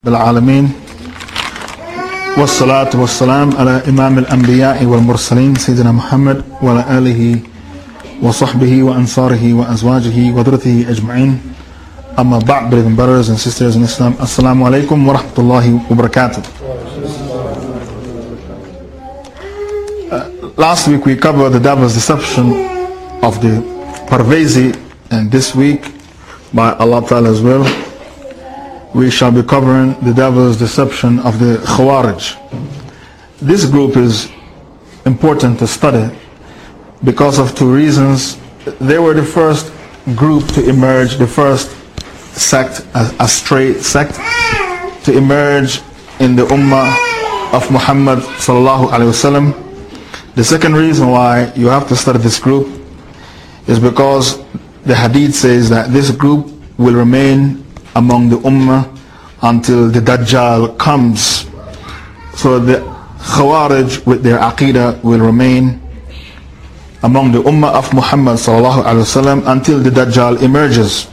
رب العالمين. والصلاة والسلام على إمام الأنبياء والمرسلين سيدنا محمد وعلى آله وصحبه وأنصاره وأزواجه وذرته أجمعين. أما بعد brethren brothers and sisters in Islam السلام عليكم ورحمة الله وبركاته. Uh, Last week we covered the devil's deception of the Parvezi and this week by Allah Ta'ala's will well, we shall be covering the devil's deception of the Khawarij. This group is important to study because of two reasons. They were the first group to emerge, the first sect, a, a sect, to emerge in the Ummah of Muhammad sallallahu alaihi wasallam. The second reason why you have to study this group is because the Hadith says that this group will remain among the Ummah until the Dajjal comes. So the Khawarij with their Aqidah will remain among the Ummah of Muhammad wasallam until the Dajjal emerges.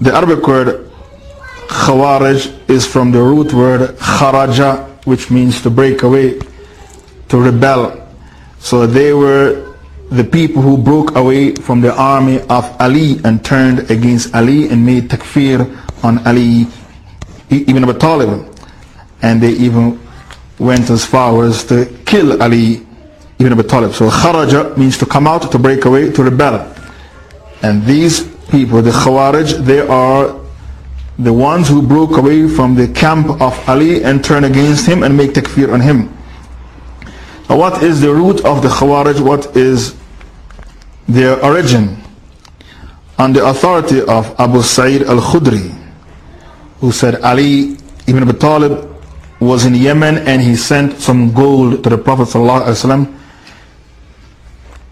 The Arabic word Khawarij is from the root word kharaja which means to break away, to rebel. So they were the people who broke away from the army of Ali and turned against Ali and made takfir on Ali ibn Abi Talib. And they even went as far as to kill Ali ibn Abi Talib. So kharaja means to come out, to break away, to rebel. And these people, the Khawarij, they are the ones who broke away from the camp of Ali and turned against him and make takfir on him. Now what is the root of the Khawarij? What is their origin? On the authority of Abu Sa'id al-Khudri, who said Ali ibn Abi Talib was in Yemen and he sent some gold to the Prophet ﷺ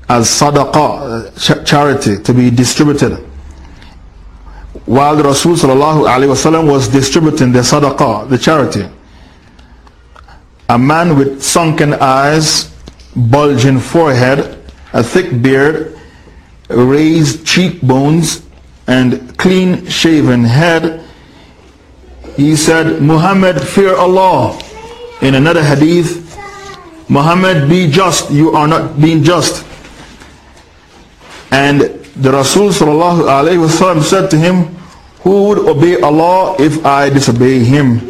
as sadaqah, uh, charity, to be distributed. While the Rasul ﷺ was distributing the sadaqah, the charity, a man with sunken eyes, bulging forehead, a thick beard, raised cheekbones, and clean shaven head, he said, Muhammad, fear Allah. In another hadith, Muhammad, be just, you are not being just. And the Rasul said to him, Who would obey Allah if I disobey him?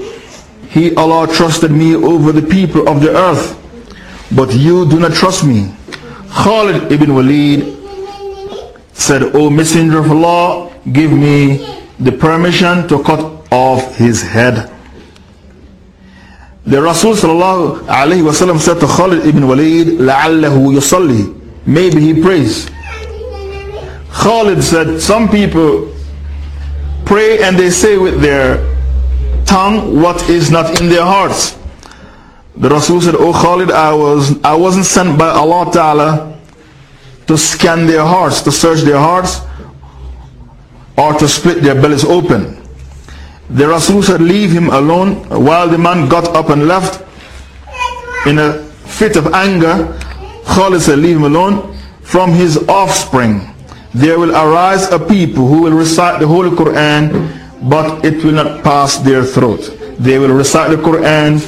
He, Allah, trusted me over the people of the earth, but you do not trust me. Khalid ibn Walid said, O Messenger of Allah, give me the permission to cut off his head. The Rasul sallallahu alayhi wasallam said to Khalid ibn Walid, لَعَلَّهُ يُصَلِّي Maybe he prays. Khalid said, some people pray and they say with their tongue what is not in their hearts. The Rasul said, Oh Khalid, I, was, I wasn't sent by Allah Ta'ala to scan their hearts, to search their hearts, or to split their bellies open. The Rasul said, Leave him alone. While the man got up and left in a fit of anger, Khalid said, Leave him alone. From his offspring, there will arise a people who will recite the Holy Quran, but it will not pass their throat. They will recite the Quran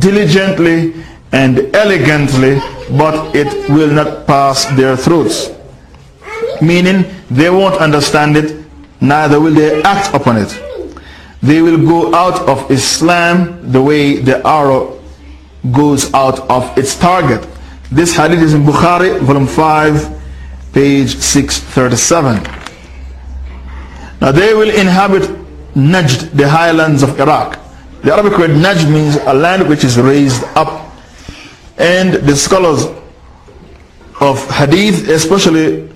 diligently and elegantly, but it will not pass their throats. Meaning, they won't understand it, neither will they act upon it they will go out of Islam the way the arrow goes out of its target. This hadith is in Bukhari, volume 5, page 637. Now they will inhabit Najd, the highlands of Iraq. The Arabic word Najd means a land which is raised up. And the scholars of hadith, especially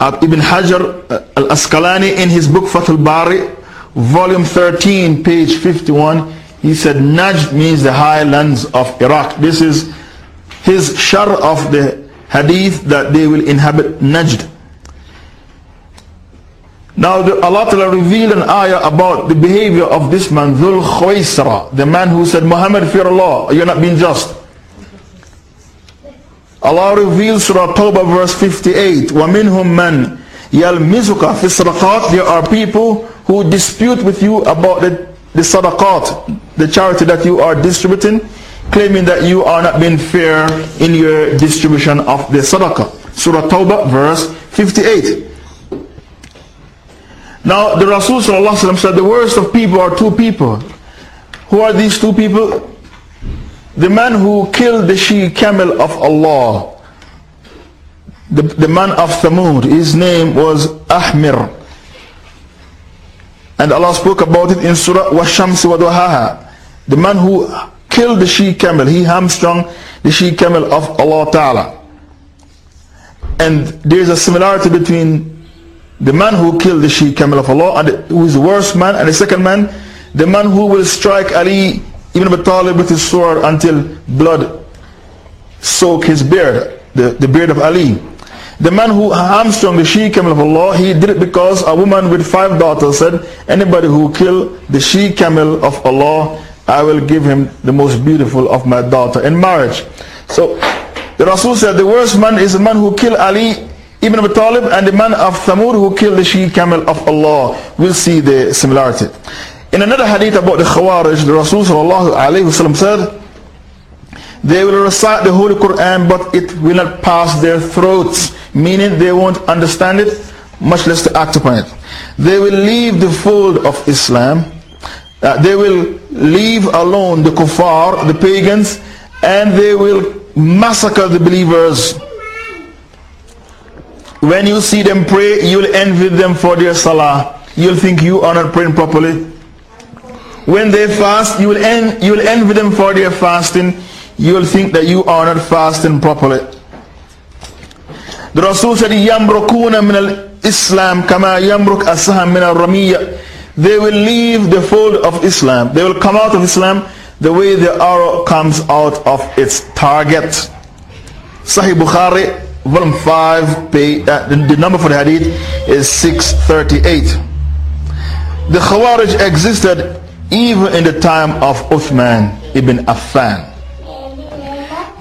Ibn Hajar uh, al-Asqalani in his book Fathul Bari, volume 13, page 51, he said Najd means the highlands of Iraq. This is his sharh of the hadith that they will inhabit Najd. Now the, Allah Ta'ala revealed an ayah about the behavior of this man, Dhul Khwaisra, the man who said, Muhammad fear Allah, you're not being just. Allah reveals Surah Tawbah verse 58, وَمِنْهُمْ مَنْ يَلْمِزُكَ فِي الصَّدَقَاتِ There are people who dispute with you about the the sadaqat, the charity that you are distributing, claiming that you are not being fair in your distribution of the sadaqah. Surah Tawbah, verse 58. Now, the Rasul said the worst of people are two people. Who are these two people? The man who killed the she camel of Allah. The, the man of Thamud, his name was Ahmir. And Allah spoke about it in Surah Washamsi Waduhaha. The man who killed the she camel, he hamstrung the she camel of Allah Ta'ala. And there's a similarity between the man who killed the she camel of Allah, and who is the worst man, and the second man, the man who will strike Ali ibn Abi Talib with his sword until blood soak his beard, the, the beard of Ali. The man who hamstrung the she camel of Allah, he did it because a woman with five daughters said, anybody who kill the she camel of Allah, I will give him the most beautiful of my daughter in marriage. So the Rasul said the worst man is the man who killed Ali ibn Abi Talib and the man of Thamud who killed the she camel of Allah. We'll see the similarity. In another hadith about the Khawarij, the Rasul said, they will recite the Holy Quran but it will not pass their throats meaning they won't understand it, much less to act upon it. They will leave the fold of Islam, uh, they will leave alone the kuffar, the pagans, and they will massacre the believers. When you see them pray, you'll envy them for their salah. You'll think you are not praying properly. When they fast, you will, en you will envy them for their fasting. You'll think that you are not fasting properly. The Rasul said, يَمْرُكُونَ مِنَ الْإِسْلَامِ كَمَا يَمْرُكْ أَسْهَمْ مِنَ الرَّمِيَّةِ They will leave the fold of Islam. They will come out of Islam the way the arrow comes out of its target. Sahih Bukhari, volume 5, page, uh, the, the number for the hadith is 638. The Khawarij existed even in the time of Uthman ibn Affan.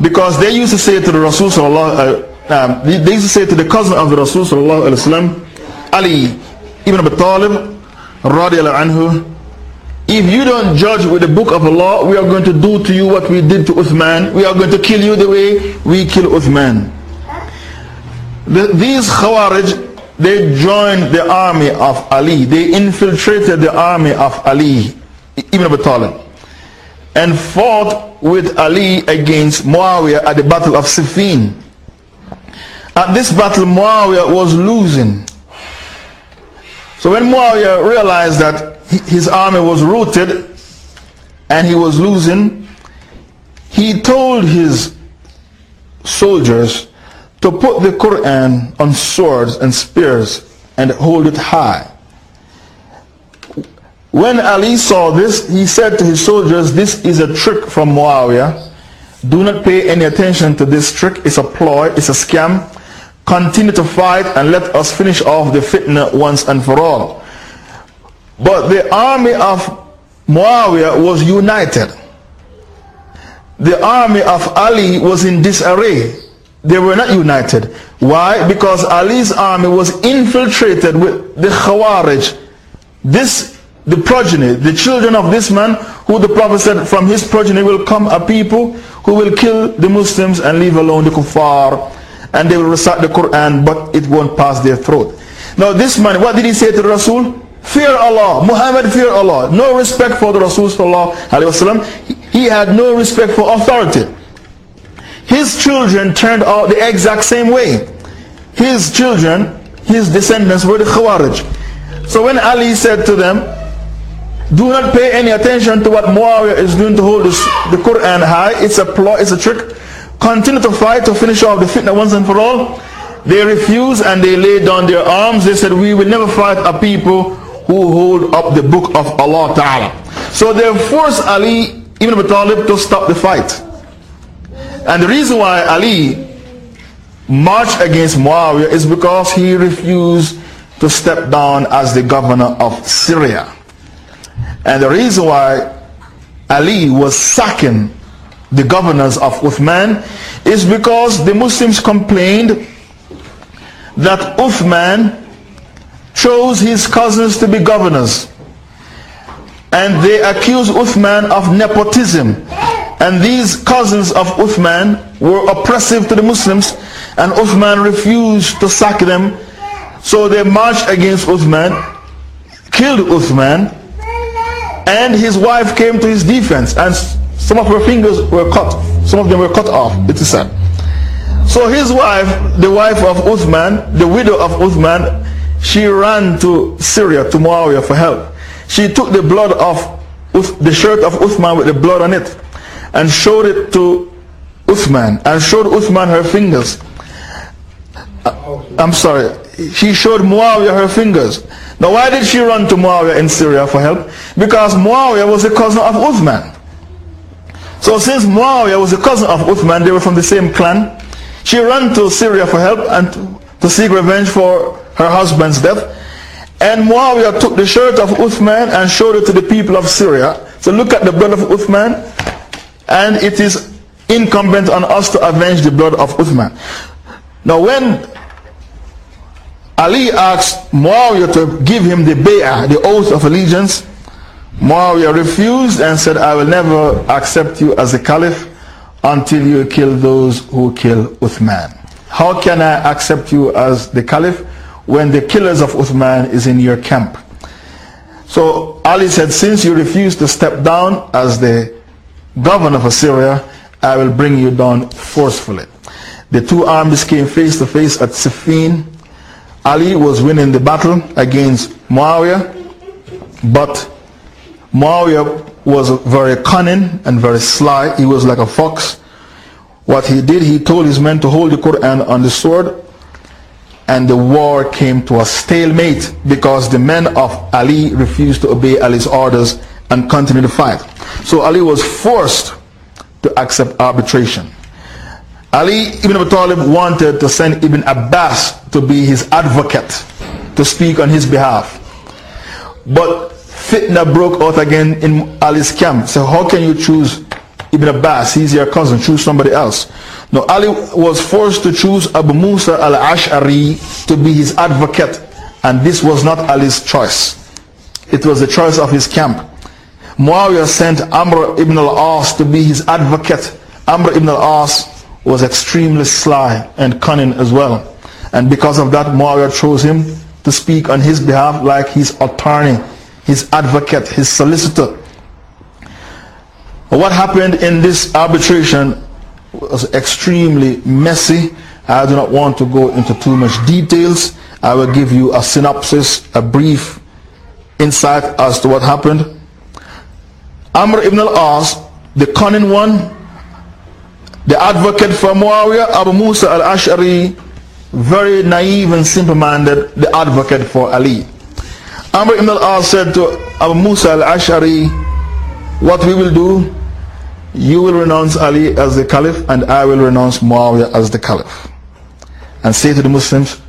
Because they used to say to the Rasul um, they, used to say to the cousin of the Rasul Ali ibn Abi Talib, anhu, if you don't judge with the book of Allah, we are going to do to you what we did to Uthman. We are going to kill you the way we kill Uthman. The, these Khawarij, they joined the army of Ali. They infiltrated the army of Ali, Ibn Abi Talib, and fought with Ali against Muawiyah at the battle of Siffin. At this battle, Muawiyah was losing. So when Muawiyah realized that his army was routed and he was losing, he told his soldiers to put the Quran on swords and spears and hold it high. When Ali saw this, he said to his soldiers, This is a trick from Muawiyah. Do not pay any attention to this trick. It's a ploy, it's a scam continue to fight and let us finish off the fitna once and for all. But the army of Muawiyah was united. The army of Ali was in disarray. They were not united. Why? Because Ali's army was infiltrated with the Khawarij. This, the progeny, the children of this man, who the Prophet said from his progeny will come a people who will kill the Muslims and leave alone the kuffar and they will recite the Quran but it won't pass their throat. Now this man, what did he say to the Rasul? Fear Allah. Muhammad fear Allah. No respect for the Rasul. He had no respect for authority. His children turned out the exact same way. His children, his descendants were the Khawarij. So when Ali said to them, do not pay any attention to what Muawiyah is doing to hold this, the Quran high. It's a plot, it's a trick continue to fight to finish off the fitna once and for all. They refused and they laid down their arms. They said, we will never fight a people who hold up the book of Allah Ta'ala. So they forced Ali ibn Abi Talib to stop the fight. And the reason why Ali marched against Muawiyah is because he refused to step down as the governor of Syria. And the reason why Ali was sacking the governors of Uthman is because the Muslims complained that Uthman chose his cousins to be governors. And they accused Uthman of nepotism. And these cousins of Uthman were oppressive to the Muslims and Uthman refused to sack them. So they marched against Uthman, killed Uthman, and his wife came to his defense and some of her fingers were cut. Some of them were cut off, it is said. So his wife, the wife of Uthman, the widow of Uthman, she ran to Syria, to Muawiyah for help. She took the blood of the shirt of Uthman with the blood on it and showed it to Uthman and showed Uthman her fingers. Uh, I'm sorry, she showed Muawiyah her fingers. Now why did she run to Muawiyah in Syria for help? Because Muawiyah was a cousin of Uthman. So since Muawiyah was a cousin of Uthman, they were from the same clan, she ran to Syria for help and to seek revenge for her husband's death. And Muawiyah took the shirt of Uthman and showed it to the people of Syria. So look at the blood of Uthman. And it is incumbent on us to avenge the blood of Uthman. Now when Ali asked Muawiyah to give him the bay'ah, the oath of allegiance, Muawiyah refused and said, I will never accept you as a caliph until you kill those who kill Uthman. How can I accept you as the caliph when the killers of Uthman is in your camp? So Ali said, since you refuse to step down as the governor of Syria, I will bring you down forcefully. The two armies came face to face at Siffin. Ali was winning the battle against Muawiyah, but Muawiyah was very cunning and very sly. He was like a fox. What he did, he told his men to hold the Quran on the sword and the war came to a stalemate because the men of Ali refused to obey Ali's orders and continue the fight. So Ali was forced to accept arbitration. Ali ibn Abi Talib wanted to send Ibn Abbas to be his advocate to speak on his behalf. But fitna broke out again in Ali's camp. So how can you choose Ibn Abbas? He's your cousin. Choose somebody else. No, Ali was forced to choose Abu Musa al-Ash'ari to be his advocate. And this was not Ali's choice. It was the choice of his camp. Muawiyah sent Amr ibn al-As to be his advocate. Amr ibn al-As was extremely sly and cunning as well. And because of that, Muawiyah chose him to speak on his behalf like his attorney his advocate, his solicitor. What happened in this arbitration was extremely messy. I do not want to go into too much details. I will give you a synopsis, a brief insight as to what happened. Amr ibn al-As, the cunning one, the advocate for Muawiyah, Abu Musa al-Ash'ari, very naive and simple-minded, the advocate for Ali. Amr ibn al-As said to Abu Musa al-Ash'ari, what we will do, you will renounce Ali as the caliph and I will renounce Muawiyah as the caliph. And say to the Muslims,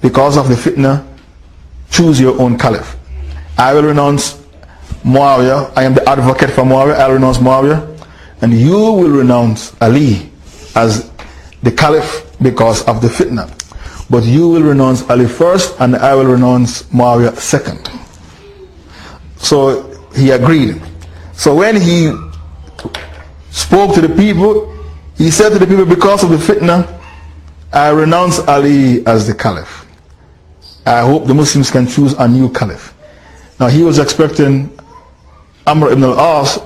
because of the fitna, choose your own caliph. I will renounce Muawiyah, I am the advocate for Muawiyah, I will renounce Muawiyah. And you will renounce Ali as the caliph because of the fitna. But you will renounce Ali first and I will renounce Muawiyah second. So he agreed. So when he spoke to the people, he said to the people, because of the fitna, I renounce Ali as the caliph. I hope the Muslims can choose a new caliph. Now he was expecting Amr ibn al-As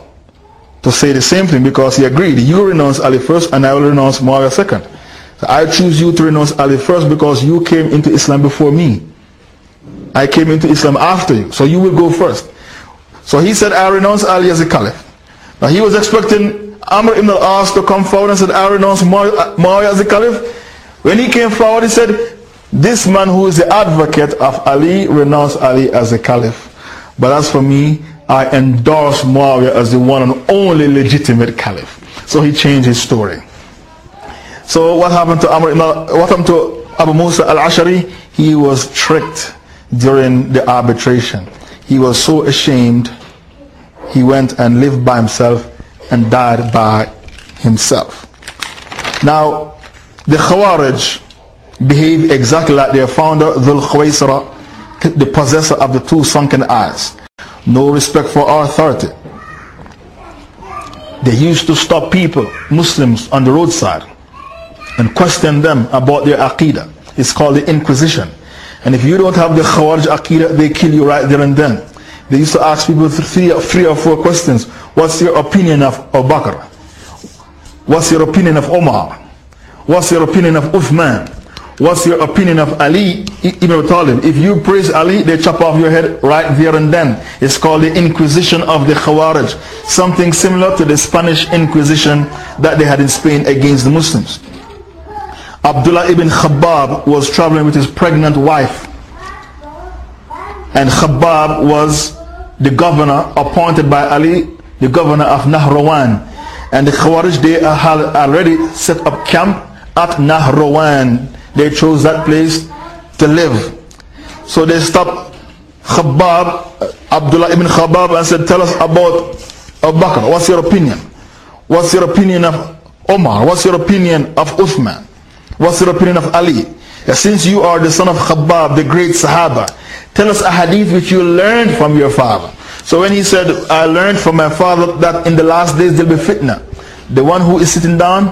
to say the same thing because he agreed. You renounce Ali first and I will renounce Muawiyah second. I choose you to renounce Ali first because you came into Islam before me. I came into Islam after you. So you will go first. So he said, I renounce Ali as a caliph. Now he was expecting Amr ibn al-As to come forward and said, I renounce Muawiyah as a caliph. When he came forward, he said, this man who is the advocate of Ali renounced Ali as a caliph. But as for me, I endorse Muawiyah as the one and only legitimate caliph. So he changed his story. So what happened to Amr, what happened to Abu Musa al-Ashari? He was tricked during the arbitration. He was so ashamed, he went and lived by himself and died by himself. Now, the Khawarij behave exactly like their founder, Dhul Khawaisara, the possessor of the two sunken eyes. No respect for our authority. They used to stop people, Muslims, on the roadside and question them about their aqidah. It's called the Inquisition. And if you don't have the Khawarij aqidah, they kill you right there and then. They used to ask people three, three or four questions. What's your opinion of Abu Bakr? What's your opinion of Omar? What's your opinion of Uthman? What's your opinion of Ali ibn Talib? If you praise Ali, they chop off your head right there and then. It's called the Inquisition of the Khawarij. Something similar to the Spanish Inquisition that they had in Spain against the Muslims. Abdullah ibn Khabbab was traveling with his pregnant wife. And Khabbab was the governor appointed by Ali, the governor of Nahrawan. And the Khawarij, they had already set up camp at Nahrawan they chose that place to live. So they stopped Khabbab, Abdullah ibn Khabbab and said, tell us about Abu Bakr. What's your opinion? What's your opinion of Omar? What's your opinion of Uthman? What's your opinion of Ali? Since you are the son of Khabbab, the great Sahaba, tell us a hadith which you learned from your father. So when he said, I learned from my father that in the last days there'll be fitna. The one who is sitting down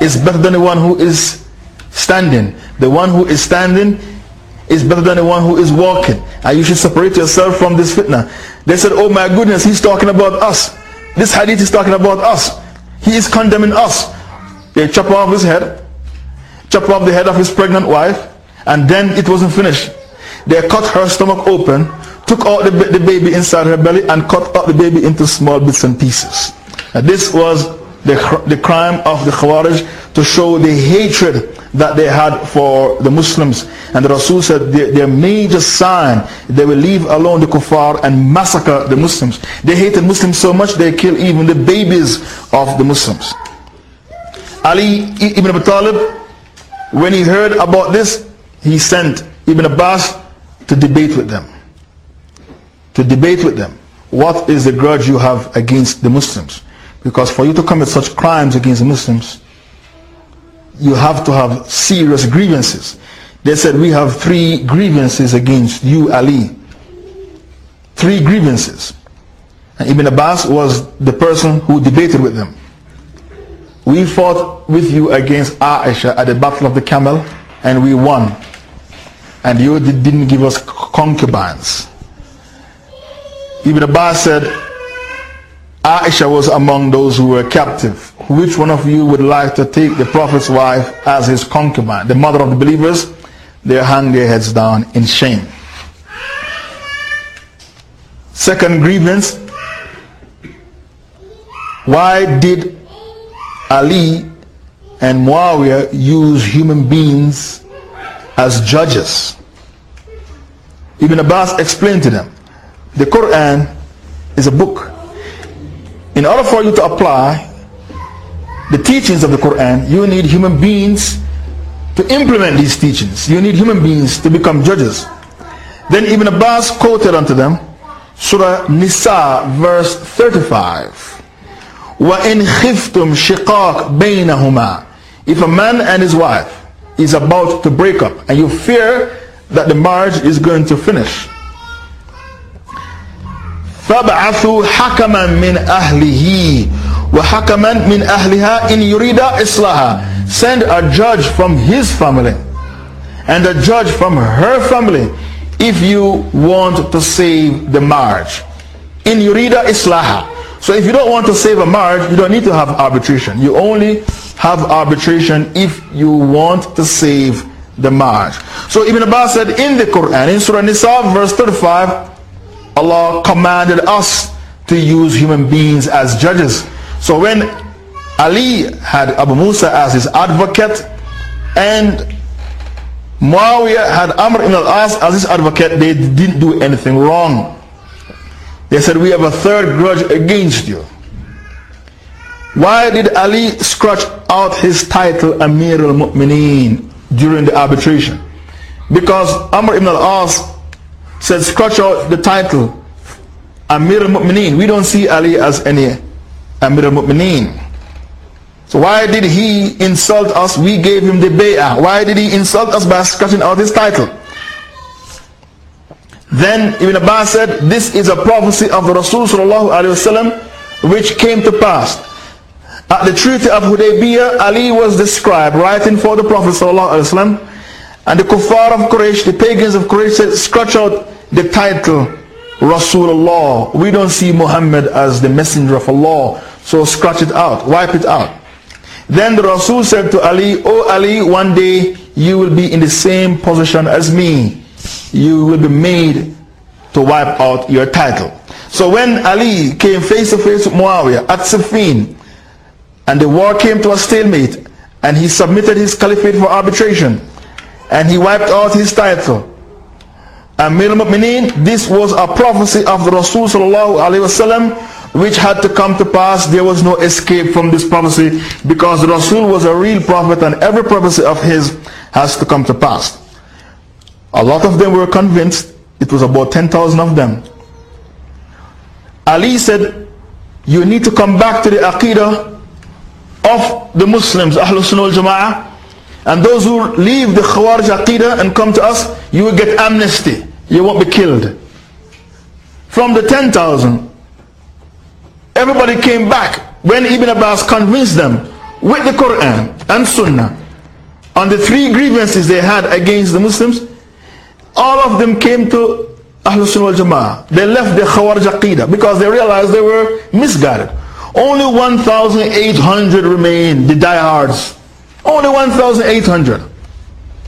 is better than the one who is standing. The one who is standing is better than the one who is walking. And you should separate yourself from this fitna. They said, oh my goodness, he's talking about us. This hadith is talking about us. He is condemning us. They chop off his head, chop off the head of his pregnant wife, and then it wasn't finished. They cut her stomach open, took out the, the baby inside her belly, and cut up the baby into small bits and pieces. And this was the, the crime of the Khawarij to show the hatred that they had for the Muslims. And the Rasul said their, their major sign, they will leave alone the kuffar and massacre the Muslims. They hated Muslims so much they kill even the babies of the Muslims. Ali ibn Abi Talib, when he heard about this, he sent Ibn Abbas to debate with them. To debate with them. What is the grudge you have against the Muslims? Because for you to commit such crimes against Muslims, you have to have serious grievances. They said, we have three grievances against you, Ali. Three grievances. And Ibn Abbas was the person who debated with them. We fought with you against Aisha at the Battle of the Camel and we won. And you didn't give us concubines. Ibn Abbas said, Aisha was among those who were captive. Which one of you would like to take the Prophet's wife as his concubine? The mother of the believers, they hung their heads down in shame. Second grievance, why did Ali and Muawiyah use human beings as judges? Ibn Abbas explained to them, the Quran is a book In order for you to apply the teachings of the Quran, you need human beings to implement these teachings. You need human beings to become judges. Then Ibn Abbas quoted unto them Surah Nisa, verse 35. وَإِنْ خِفْتُمْ شِقَاقْ بَيْنَهُمَا If a man and his wife is about to break up and you fear that the marriage is going to finish, فَابْعَثُوا حَكَمًا مِنْ أَهْلِهِ وحكما من أهلها إن يريد إصلاحا send a judge from his family and a judge from her family if you want to save the marriage in yurida islaha so if you don't want to save a marriage you don't need to have arbitration you only have arbitration if you want to save the marriage so Ibn Abbas said in the Quran in Surah Nisa verse 35 Allah commanded us to use human beings as judges so when Ali had Abu Musa as his advocate and Muawiyah had Amr ibn al-As as his advocate, they didn't do anything wrong. They said, we have a third grudge against you. Why did Ali scratch out his title Amir al-Mu'mineen during the arbitration? Because Amr ibn al-As said, scratch out the title Amir al-Mu'mineen. We don't see Ali as any Amir al-Mu'mineen. So why did he insult us? We gave him the bay'ah. Why did he insult us by scratching out his title? Then Ibn Abbas said, This is a prophecy of the Rasul which came to pass. At the Treaty of Hudaybiyah, Ali was described writing for the Prophet ﷺ, and the kuffar of Quraysh, the pagans of Quraysh said, scratch out the title Rasulullah. We don't see Muhammad as the messenger of Allah, so scratch it out, wipe it out. Then the Rasul said to Ali, Oh Ali, one day you will be in the same position as me. You will be made to wipe out your title. So when Ali came face to face with Muawiyah at Siffin, and the war came to a stalemate, and he submitted his caliphate for arbitration, and he wiped out his title. Amir al-Mu'mineen, this was a prophecy of the Rasul which had to come to pass. There was no escape from this prophecy because the Rasul was a real prophet and every prophecy of his has to come to pass. A lot of them were convinced, it was about 10,000 of them. Ali said, you need to come back to the Aqidah of the Muslims, Ahlul Sunnah al Jama'ah, and those who leave the Khawarij Aqidah and come to us, you will get amnesty. You won't be killed. From the 10,000, everybody came back when Ibn Abbas convinced them with the Quran and Sunnah on the three grievances they had against the Muslims. All of them came to Ahlul Sunnah wal Jama'ah. They left the Khawarij Aqidah because they realized they were misguided. Only 1,800 remained, the diehards. Only 1,800.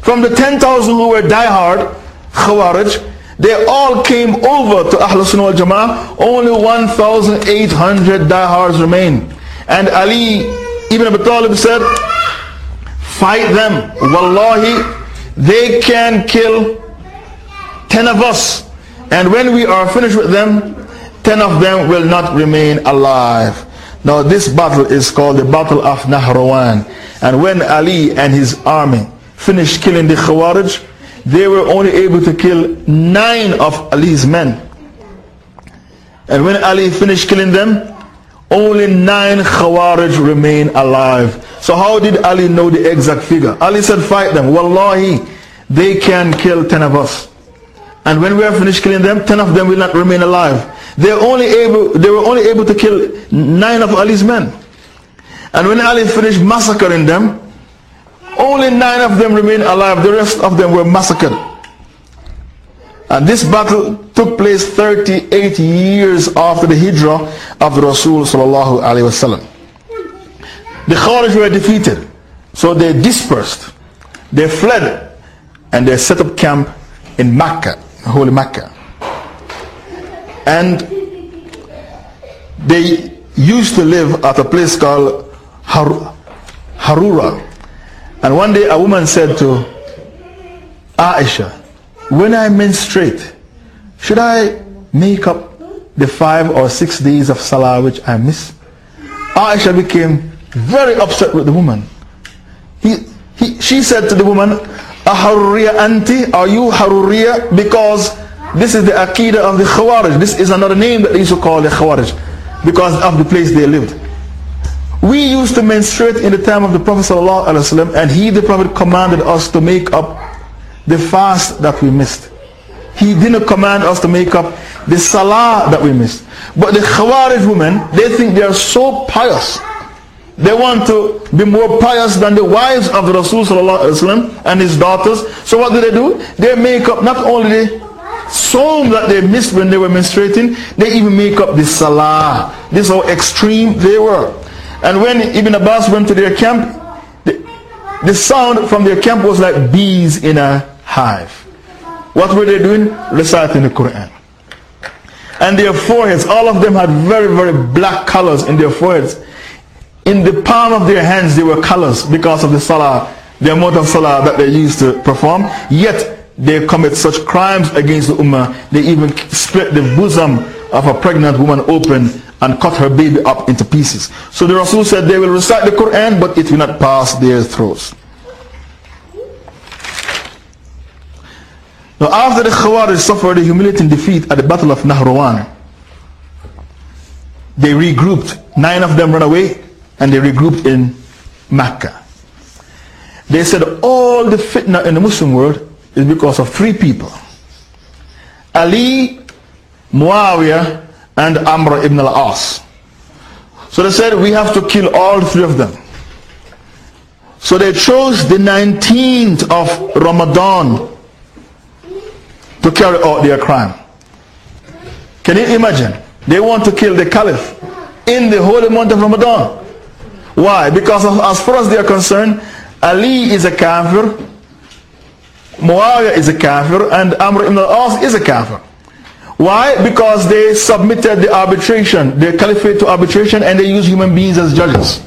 From the 10,000 who were diehard, Khawarij, they all came over to Ahlul Sunnah wal Jama'ah. Only 1,800 diehards remain. And Ali ibn Abi Talib said, fight them. Wallahi, they can kill 10 of us. And when we are finished with them, 10 of them will not remain alive. Now this battle is called the Battle of Nahrawan. And when Ali and his army finished killing the Khawarij, they were only able to kill nine of Ali's men. And when Ali finished killing them, only nine Khawarij remain alive. So how did Ali know the exact figure? Ali said, fight them. Wallahi, they can kill ten of us. And when we are finished killing them, ten of them will not remain alive. They, only able, they were only able to kill nine of Ali's men. And when Ali finished massacring them, only nine of them remained alive. The rest of them were massacred. And this battle took place 38 years after the hijrah of the Rasul sallallahu alaihi wasallam. The Khawarij were defeated. So they dispersed. They fled. And they set up camp in Mecca, holy Mecca. And they used to live at a place called Har Harura. And one day a woman said to Aisha, when I menstruate, should I make up the five or six days of Salah which I miss? Aisha became very upset with the woman. He, he, she said to the woman, Aharuriya anti, are you Haruriya? Because this is the Aqidah of the Khawarij. This is another name that they used to call the Khawarij because of the place they lived. We used to menstruate in the time of the Prophet ﷺ and he, the Prophet, commanded us to make up the fast that we missed. He didn't command us to make up the salah that we missed. But the Khawarij women, they think they are so pious. They want to be more pious than the wives of the Rasul and his daughters. So what do they do? They make up not only the sawm that they missed when they were menstruating, they even make up the salah. This is how extreme they were. And when Ibn Abbas went to their camp, the, the sound from their camp was like bees in a hive. What were they doing? Reciting the Quran. And their foreheads, all of them had very, very black colors in their foreheads. In the palm of their hands, they were colors because of the salah, the amount of salah that they used to perform. Yet, they commit such crimes against the ummah. They even split the bosom of a pregnant woman open and cut her baby up into pieces. So the Rasul said they will recite the Quran but it will not pass their throats. Now after the Khawarij suffered a humiliating defeat at the battle of Nahrawan, they regrouped. Nine of them ran away and they regrouped in Mecca. They said all the fitna in the Muslim world is because of three people. Ali, Muawiyah, and Amr ibn al-As. So they said, we have to kill all three of them. So they chose the 19th of Ramadan to carry out their crime. Can you imagine? They want to kill the caliph in the holy month of Ramadan. Why? Because of, as far as they are concerned, Ali is a kafir, Muawiyah is a kafir, and Amr ibn al-As is a kafir. Why? Because they submitted the arbitration, the caliphate to arbitration, and they use human beings as judges.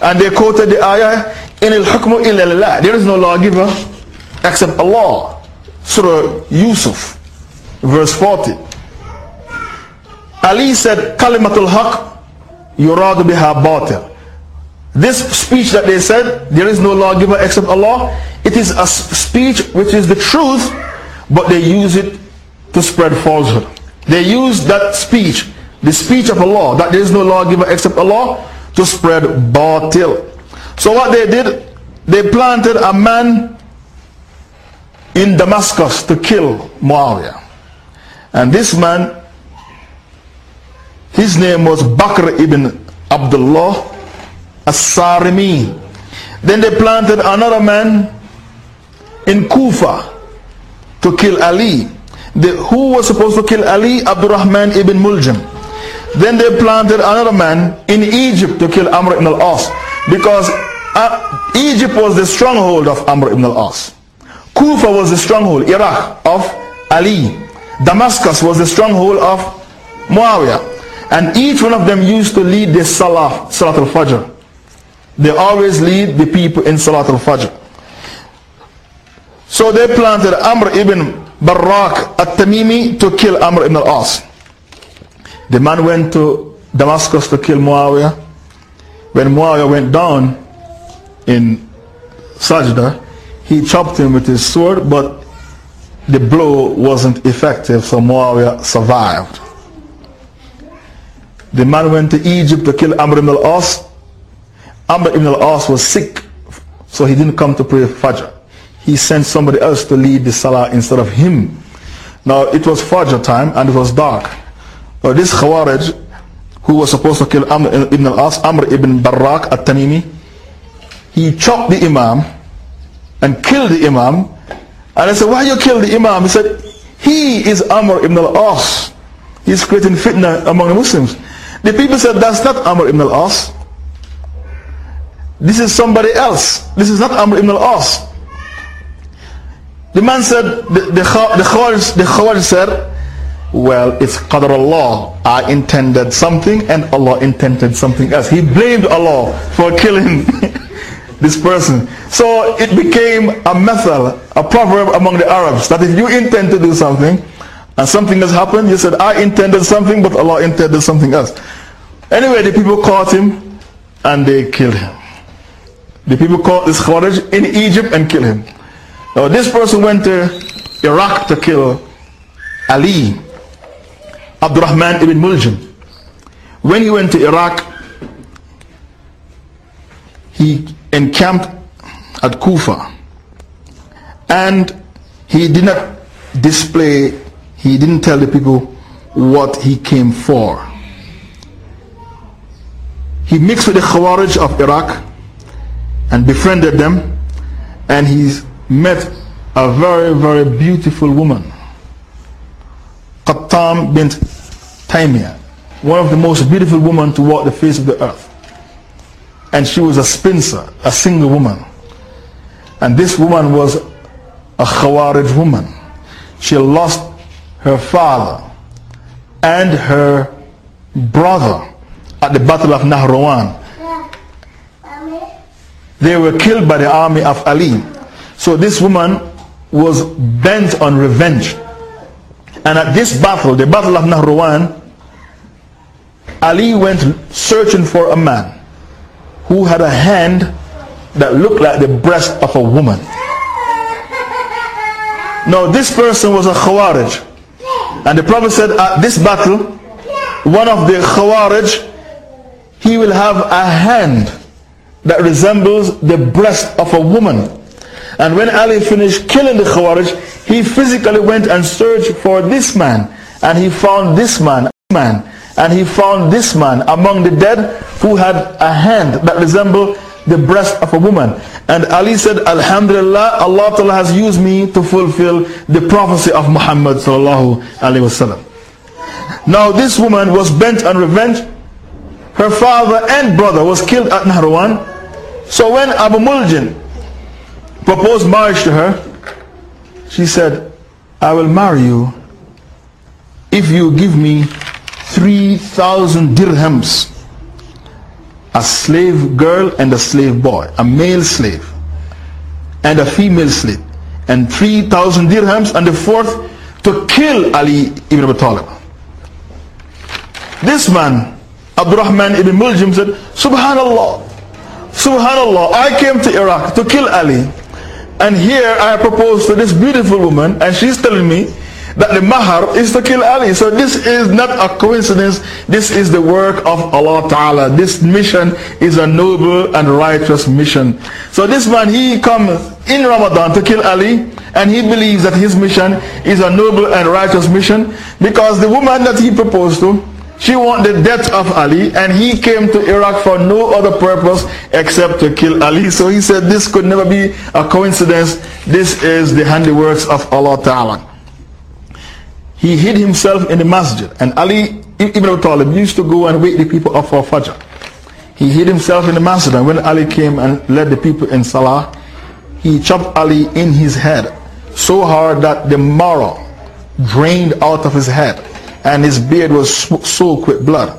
And they quoted the ayah, In al hukmu illa There is no lawgiver except Allah. Surah Yusuf, verse 40. Ali said, Kalimatul haq yuradu biha batil. This speech that they said, there is no lawgiver except Allah, it is a speech which is the truth, but they use it to spread falsehood. They use that speech, the speech of Allah, that there is no lawgiver except Allah, to spread batil. So what they did, they planted a man in Damascus to kill Muawiyah. And this man, his name was Bakr ibn Abdullah as-Sarimi. Then they planted another man in Kufa to kill Ali. The, who was supposed to kill Ali? Abdurrahman ibn Muljam. Then they planted another man in Egypt to kill Amr ibn al-As. Because uh, Egypt was the stronghold of Amr ibn al-As. Kufa was the stronghold, Iraq, of Ali. Damascus was the stronghold of Muawiyah. And each one of them used to lead the Salah, Salat al-Fajr. They always lead the people in Salat al-Fajr. So they planted Amr ibn Barak at-Tamimi to kill Amr ibn al-As. The man went to Damascus to kill Muawiyah. When Muawiyah went down in Sajda, he chopped him with his sword, but the blow wasn't effective, so Muawiyah survived. The man went to Egypt to kill Amr ibn al-As. Amr ibn al-As was sick, so he didn't come to pray Fajr. He sent somebody else to lead the Salah instead of him. Now it was Fajr time and it was dark. But this Khawarij, who was supposed to kill Amr ibn al-As, Amr ibn Barak at-Tamimi, he chopped the Imam and killed the Imam. And I said, why you kill the Imam? He said, he is Amr ibn al-As. He's creating fitna among the Muslims. The people said, that's not Amr ibn al-As. This is somebody else. This is not Amr ibn al-As. The man said, the, the, the, Khawarij, the said, well, it's Qadr Allah. I intended something and Allah intended something else. He blamed Allah for killing this person. So it became a method, a proverb among the Arabs that if you intend to do something and something has happened, you said, I intended something, but Allah intended something else. Anyway, the people caught him and they killed him. The people caught this Khawarij in Egypt and killed him. Now this person went to Iraq to kill Ali, Abdurrahman ibn Muljam. When he went to Iraq, he encamped at Kufa and he did not display, he didn't tell the people what he came for. He mixed with the Khawarij of Iraq and befriended them and he's met a very, very beautiful woman. Qattam bint Taymiyah, one of the most beautiful women to walk the face of the earth. And she was a spinster, a single woman. And this woman was a Khawarij woman. She lost her father and her brother at the Battle of Nahrawan. They were killed by the army of Ali. So this woman was bent on revenge. And at this battle, the battle of Nahrawan, Ali went searching for a man who had a hand that looked like the breast of a woman. Now this person was a Khawarij. And the Prophet said at this battle, one of the Khawarij, he will have a hand that resembles the breast of a woman. And when Ali finished killing the Khawarij, he physically went and searched for this man. And he found this man, man. And he found this man among the dead who had a hand that resembled the breast of a woman. And Ali said, Alhamdulillah, Allah Ta'ala has used me to fulfill the prophecy of Muhammad Sallallahu Alaihi Wasallam. Now this woman was bent on revenge. Her father and brother was killed at Nahrawan. So when Abu Muljin proposed marriage to her, she said, I will marry you if you give me 3,000 dirhams a slave girl and a slave boy, a male slave and a female slave, and 3,000 dirhams, and the fourth to kill Ali ibn Abi Talib. This man, Abdurrahman ibn Muljim said, Subhanallah, Subhanallah, I came to Iraq to kill Ali, and here I propose to this beautiful woman, and she's telling me that the mahar is to kill Ali. So this is not a coincidence. This is the work of Allah Ta'ala. This mission is a noble and righteous mission. So this man, he comes in Ramadan to kill Ali and he believes that his mission is a noble and righteous mission because the woman that he proposed to, she wanted the death of Ali and he came to Iraq for no other purpose except to kill Ali. So he said this could never be a coincidence. This is the handiworks of Allah Ta'ala he hid himself in the masjid. And Ali ibn Abi Talib used to go and wake the people up for Fajr. He hid himself in the masjid. And when Ali came and led the people in Salah, he chopped Ali in his head so hard that the marrow drained out of his head. And his beard was soaked with blood.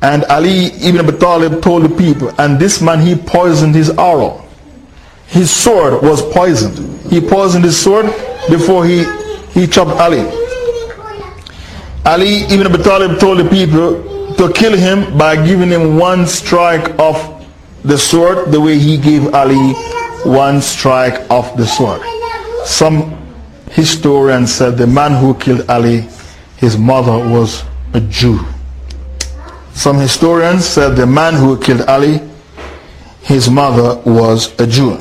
And Ali ibn Abi Talib told the people, and this man he poisoned his arrow. His sword was poisoned. He poisoned his sword before he, he chopped Ali. Ali ibn Abi Talib told the people to kill him by giving him one strike of the sword the way he gave Ali one strike of the sword. Some historians said the man who killed Ali, his mother was a Jew. Some historians said the man who killed Ali, his mother was a Jew.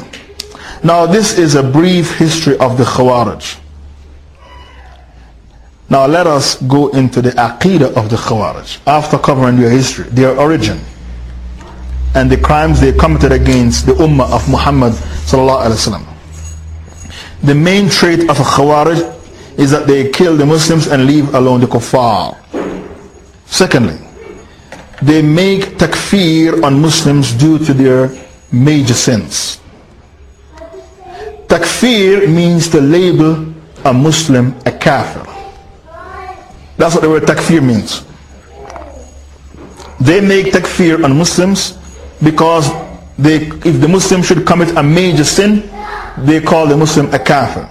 Now this is a brief history of the Khawarij. Now let us go into the aqidah of the Khawarij after covering their history, their origin, and the crimes they committed against the Ummah of Muhammad The main trait of a Khawarij is that they kill the Muslims and leave alone the kuffar. Secondly, they make takfir on Muslims due to their major sins. Takfir means to label a Muslim a kafir. That's what the word takfir means. They make takfir on Muslims because they, if the Muslim should commit a major sin, they call the Muslim a kafir.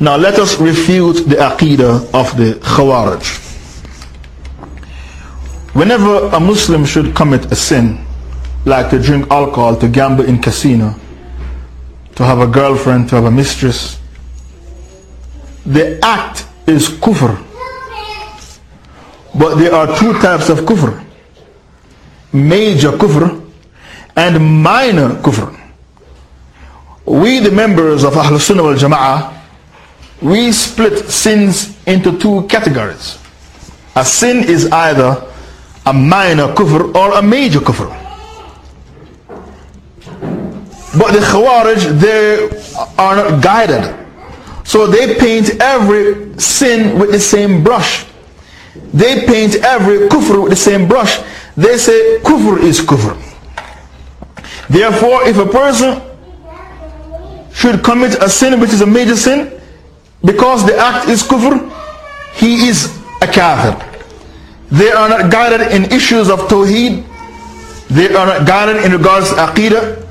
Now let us refute the aqidah of the Khawarij. Whenever a Muslim should commit a sin, like to drink alcohol, to gamble in casino, to have a girlfriend, to have a mistress, the act is kufr but there are two types of kufr. Major kufr and minor kufr. We the members of Ahlul Sunnah wal Jama'ah, we split sins into two categories. A sin is either a minor kufr or a major kufr. But the Khawarij, they are not guided. So they paint every sin with the same brush. They paint every kufr with the same brush. They say kufr is kufr. Therefore, if a person should commit a sin which is a major sin, because the act is kufr, he is a kafir. They are not guided in issues of tawheed. They are not guided in regards to aqidah.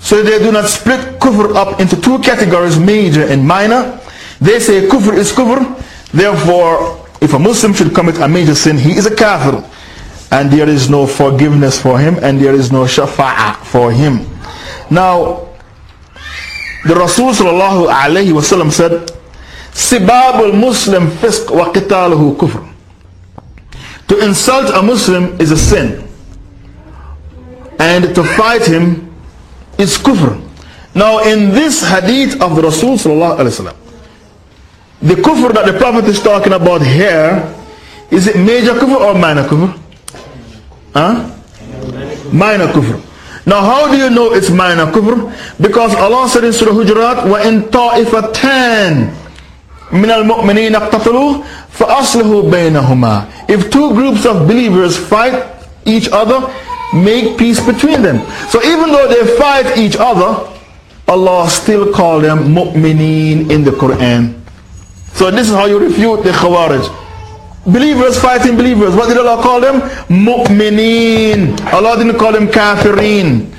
So they do not split kufr up into two categories, major and minor. They say kufr is kufr. Therefore, if a Muslim should commit a major sin, he is a kafir. And there is no forgiveness for him and there is no shafa'ah for him. Now, the Rasul sallallahu alayhi wasallam said, Sibab al-Muslim fisq wa qitaluhu kufr. To insult a Muslim is a sin. And to fight him is kufr. Now, in this hadith of the Rasul, the kufr that the Prophet is talking about here, is it major kufr or minor kufr? Huh? Minor kufr. Now, how do you know it's minor kufr? Because Allah said in Surah Hujurat, وَإِن طَائِفَتَانِ مِنَ الْمُؤْمِنِينَ اقْتَتَلُوا فَأَصْلِحُوا بَيْنَهُمَا If two groups of believers fight each other, make peace between them. So even though they fight each other, Allah still called them mu'mineen in the Quran. So this is how you refute the Khawarij. Believers fighting believers. What did Allah call them? Mu'mineen. Allah didn't call them kafireen.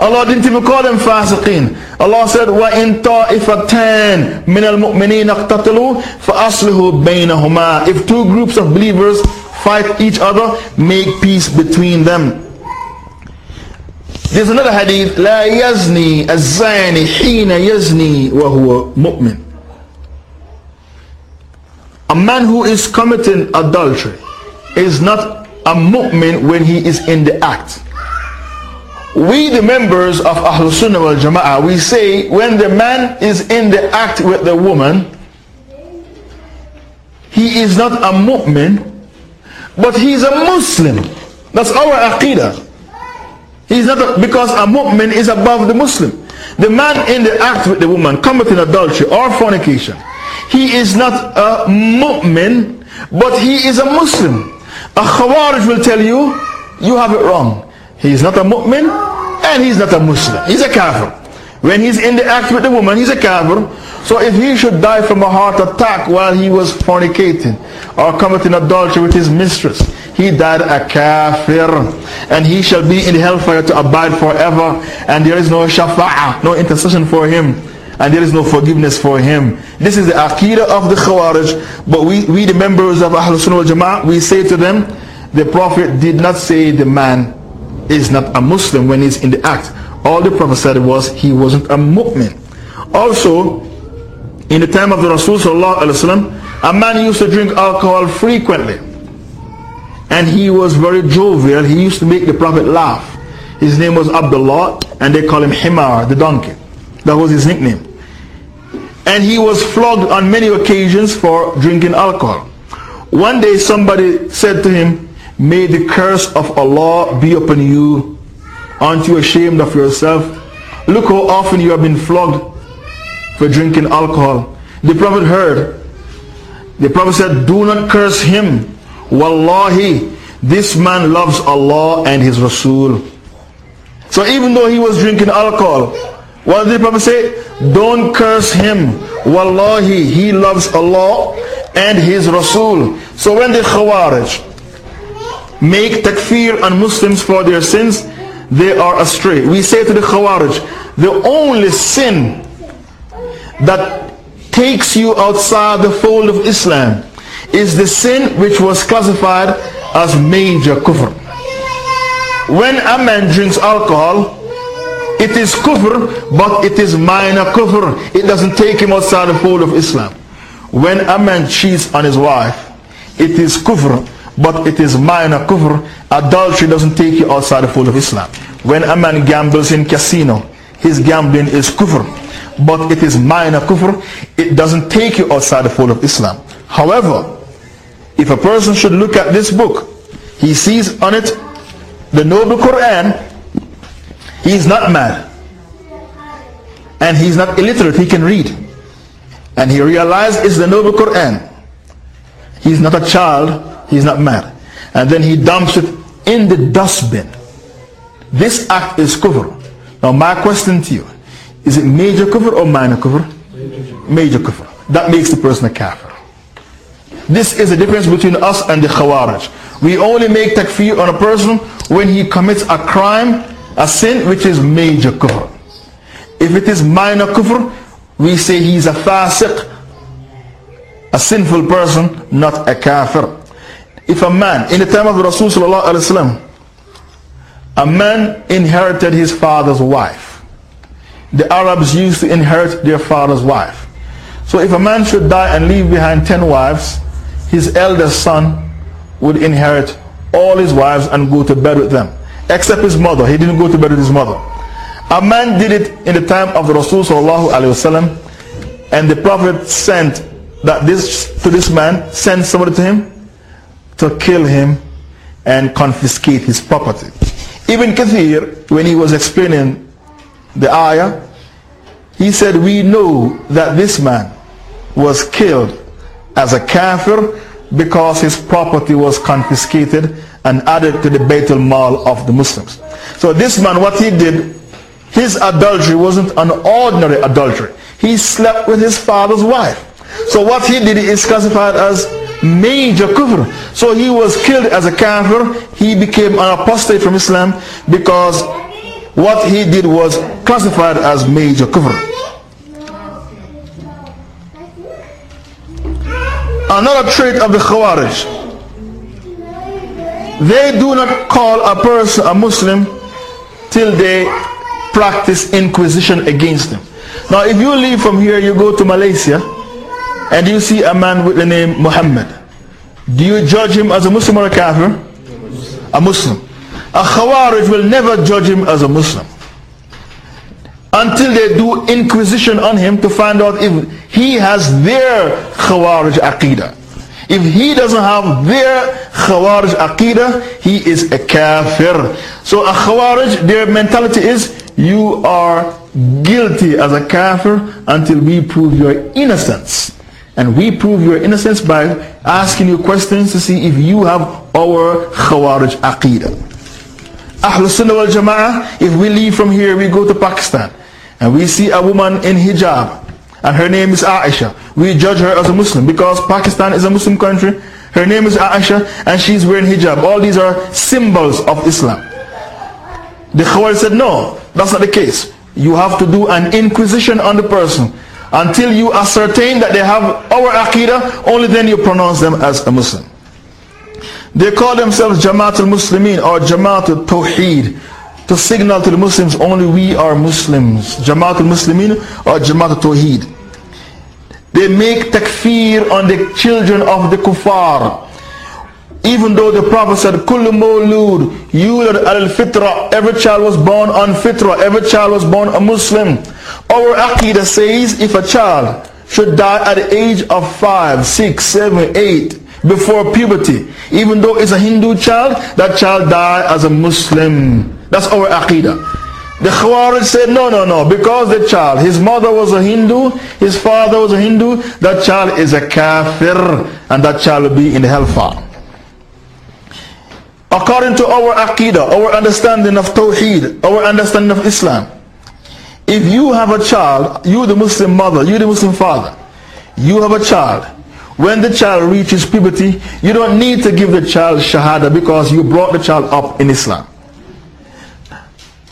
Allah didn't even call them fasiqeen. Allah said, وَإِن طَائِفَتَانِ مِنَ الْمُؤْمِنِينَ اقْتَتَلُوا فَأَصْلِهُ بَيْنَهُمَا If two groups of believers fight each other, make peace between them. There's another hadith, لا يزني الزاني حين يزني وهو مؤمن. A man who is committing adultery is not a mu'min when he is in the act. We the members of Ahlul Sunnah wal Jama'ah, we say when the man is in the act with the woman, he is not a mu'min, but he is a Muslim. That's our aqidah. He's not a, because a mu'min is above the Muslim. The man in the act with the woman committing adultery or fornication, he is not a mu'min, but he is a Muslim. A khawarij will tell you, you have it wrong. He is not a mu'min and he's not a Muslim. He's a kafir. When he's in the act with the woman, he's a kafir. So if he should die from a heart attack while he was fornicating or committing adultery with his mistress, he died a kafir and he shall be in hellfire to abide forever and there is no shafa'ah, no intercession for him and there is no forgiveness for him. This is the aqidah of the Khawarij but we, we the members of Ahlul Sunnah wal Jama'ah we say to them the Prophet did not say the man is not a Muslim when he's in the act. All the Prophet said was he wasn't a mu'min. Also in the time of the Rasul a man used to drink alcohol frequently. And he was very jovial. He used to make the Prophet laugh. His name was Abdullah and they call him Himar, the donkey. That was his nickname. And he was flogged on many occasions for drinking alcohol. One day somebody said to him, May the curse of Allah be upon you. Aren't you ashamed of yourself? Look how often you have been flogged for drinking alcohol. The Prophet heard. The Prophet said, do not curse him. Wallahi, this man loves Allah and his Rasul. So even though he was drinking alcohol, what did the Prophet say? Don't curse him. Wallahi, he loves Allah and his Rasul. So when the Khawarij make takfir on Muslims for their sins, they are astray. We say to the Khawarij, the only sin that takes you outside the fold of Islam is the sin which was classified as major kufr. When a man drinks alcohol, it is kufr, but it is minor kufr. It doesn't take him outside the fold of Islam. When a man cheats on his wife, it is kufr, but it is minor kufr. Adultery doesn't take you outside the fold of Islam. When a man gambles in casino, his gambling is kufr but it is minor kufr. It doesn't take you outside the fold of Islam. However, if a person should look at this book, he sees on it the noble Quran, he is not mad. And he is not illiterate, he can read. And he realizes it's the noble Quran. He's not a child, he's not mad. And then he dumps it in the dustbin. This act is kufr. Now my question to you, is it major kufr or minor kufr? Major kufr. That makes the person a kafir. This is the difference between us and the khawarij. We only make takfir on a person when he commits a crime, a sin which is major kufr. If it is minor kufr, we say he's a fasiq, a sinful person, not a kafir. If a man, in the time of the Rasul a man inherited his father's wife the Arabs used to inherit their father's wife. So if a man should die and leave behind 10 wives, his eldest son would inherit all his wives and go to bed with them. Except his mother. He didn't go to bed with his mother. A man did it in the time of the Rasul and the Prophet sent that this to this man, sent somebody to him to kill him and confiscate his property. Ibn Kathir, when he was explaining the ayah, he said, We know that this man was killed as a kafir because his property was confiscated and added to the Bayt al-Mal of the Muslims. So this man, what he did, his adultery wasn't an ordinary adultery. He slept with his father's wife. So what he did is classified as major kufr. So he was killed as a kafir. He became an apostate from Islam because what he did was classified as major kufr. Another trait of the Khawarij. They do not call a person a Muslim till they practice inquisition against them. Now if you leave from here, you go to Malaysia, and you see a man with the name Muhammad, do you judge him as a Muslim or a Kafir? A Muslim. A Khawarij will never judge him as a Muslim until they do inquisition on him to find out if he has their Khawarij Aqidah. If he doesn't have their Khawarij Aqidah, he is a Kafir. So a Khawarij, their mentality is, you are guilty as a Kafir until we prove your innocence. And we prove your innocence by asking you questions to see if you have our Khawarij Aqidah. Ahlul Sunnah wal Jama'ah, if we leave from here, we go to Pakistan, and we see a woman in hijab, and her name is Aisha. We judge her as a Muslim because Pakistan is a Muslim country. Her name is Aisha, and she's wearing hijab. All these are symbols of Islam. The Khawarij said, no, that's not the case. You have to do an inquisition on the person until you ascertain that they have our aqidah, only then you pronounce them as a Muslim. They call themselves Jamaat al-Muslimin or Jamaat al-Tawheed to signal to the Muslims only we are Muslims. Jamaat al-Muslimin or Jamaat al-Tawheed. They make takfir on the children of the kuffar. Even though the Prophet said, Kullu mawlud, yulad al-fitra, every child was born on fitra, every child was born a Muslim. Our Aqidah says if a child should die at the age of 5, 6, 7, 8, before puberty, even though it's a Hindu child, that child die as a Muslim. That's our Aqidah. The Khawarij said, no, no, no, because the child, his mother was a Hindu, his father was a Hindu, that child is a kafir, and that child will be in the hellfire. According to our Aqidah, our understanding of Tawheed, our understanding of Islam, if you have a child, you the Muslim mother, you the Muslim father, you have a child. When the child reaches puberty, you don't need to give the child shahada because you brought the child up in Islam.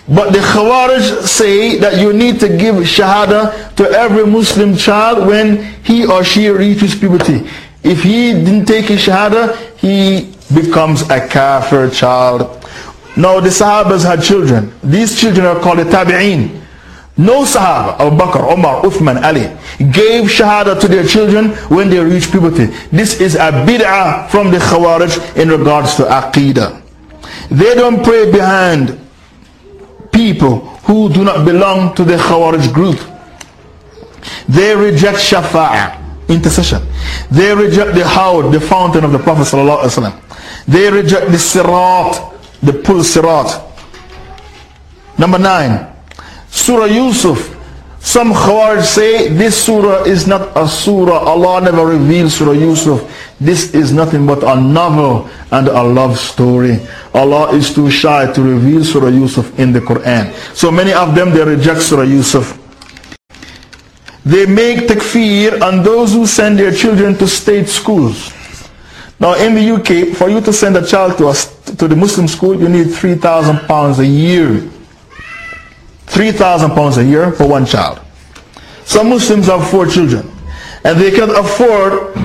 But the Khawarij say that you need to give shahada to every Muslim child when he or she reaches puberty. If he didn't take his shahada, he becomes a kafir child. Now the Sahabas had children. These children are called the Tabi'een. No Sahaba, Abu Bakr, Umar, Uthman, Ali, gave Shahada to their children when they reached puberty. This is a bid'ah from the Khawarij in regards to Aqidah. They don't pray behind people who do not belong to the Khawarij group. They reject Shafa'ah, intercession. They reject the Hawd, the fountain of the Prophet They reject the Sirat, the pull Sirat. Number nine, Surah Yusuf. Some Khawarij say this surah is not a surah. Allah never revealed Surah Yusuf. This is nothing but a novel and a love story. Allah is too shy to reveal Surah Yusuf in the Quran. So many of them, they reject Surah Yusuf. They make takfir on those who send their children to state schools. Now in the UK, for you to send a child to, a, to the Muslim school, you need 3,000 pounds a year. 3,000 pounds a year for one child. Some Muslims have four children and they can afford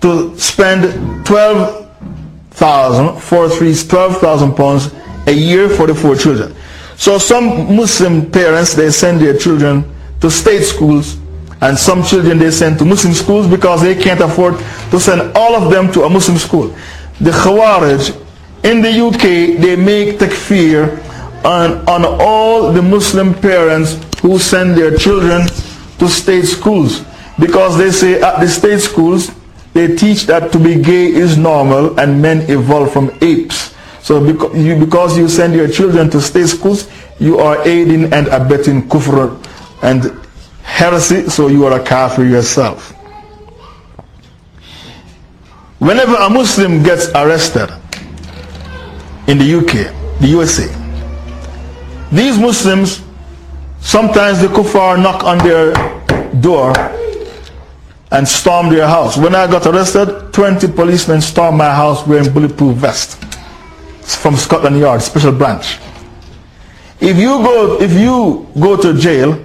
to spend 12,000 for three 12,000 pounds a year for the four children. So some Muslim parents, they send their children to state schools and some children they send to Muslim schools because they can't afford to send all of them to a Muslim school. The Khawarij in the UK, they make takfir on, on all the Muslim parents who send their children to state schools because they say at the state schools they teach that to be gay is normal and men evolve from apes. So because you, because you send your children to state schools, you are aiding and abetting kufr and heresy, so you are a kafir yourself. Whenever a Muslim gets arrested in the UK, the USA, these Muslims, sometimes the kuffar knock on their door and storm their house. When I got arrested, 20 policemen stormed my house wearing bulletproof vests from Scotland Yard, special branch. If you go, if you go to jail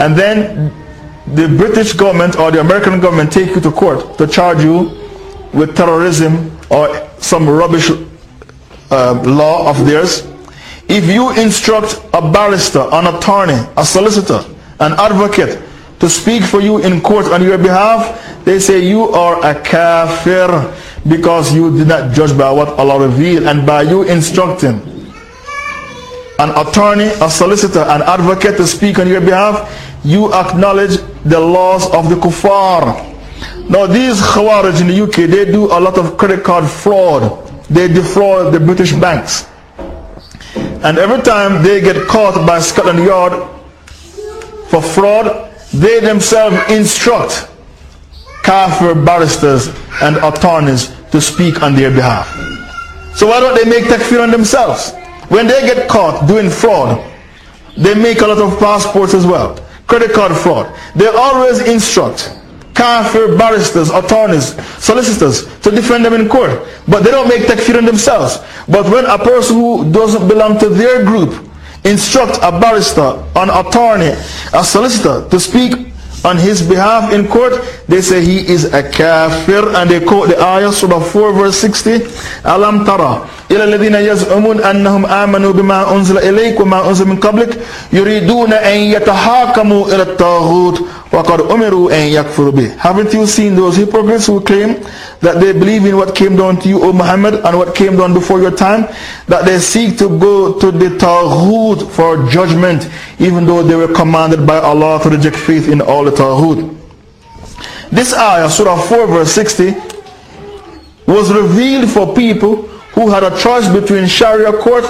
and then the British government or the American government take you to court to charge you with terrorism or some rubbish uh, law of theirs, if you instruct a barrister, an attorney, a solicitor, an advocate to speak for you in court on your behalf, they say you are a kafir because you did not judge by what Allah revealed. And by you instructing an attorney, a solicitor, an advocate to speak on your behalf, you acknowledge the laws of the kuffar. Now these Khawarij in the UK, they do a lot of credit card fraud. They defraud the British banks. And every time they get caught by Scotland Yard for fraud, they themselves instruct kafir barristers and attorneys to speak on their behalf. So why don't they make takfir on themselves? When they get caught doing fraud, they make a lot of passports as well. Credit card fraud. They always instruct kafir barristers, attorneys, solicitors to defend them in court. But they don't make takfir on themselves. But when a person who doesn't belong to their group instruct a barrister, an attorney, a solicitor to speak on his behalf in court, they say he is a kafir and they quote the ayah surah 4 verse 60 Alam tara ila alladhina yaz'umun amanu bima unzila ilayk wa ma unzila min qablik yuriduna an yatahakamu ila وَقَدْ أُمِرُوا أَنْ بِهِ Haven't you seen those hypocrites who claim that they believe in what came down to you, O Muhammad, and what came down before your time? That they seek to go to the Taghut for judgment, even though they were commanded by Allah to reject faith in all the Taghut. This ayah, Surah 4 verse 60, was revealed for people who had a choice between Sharia court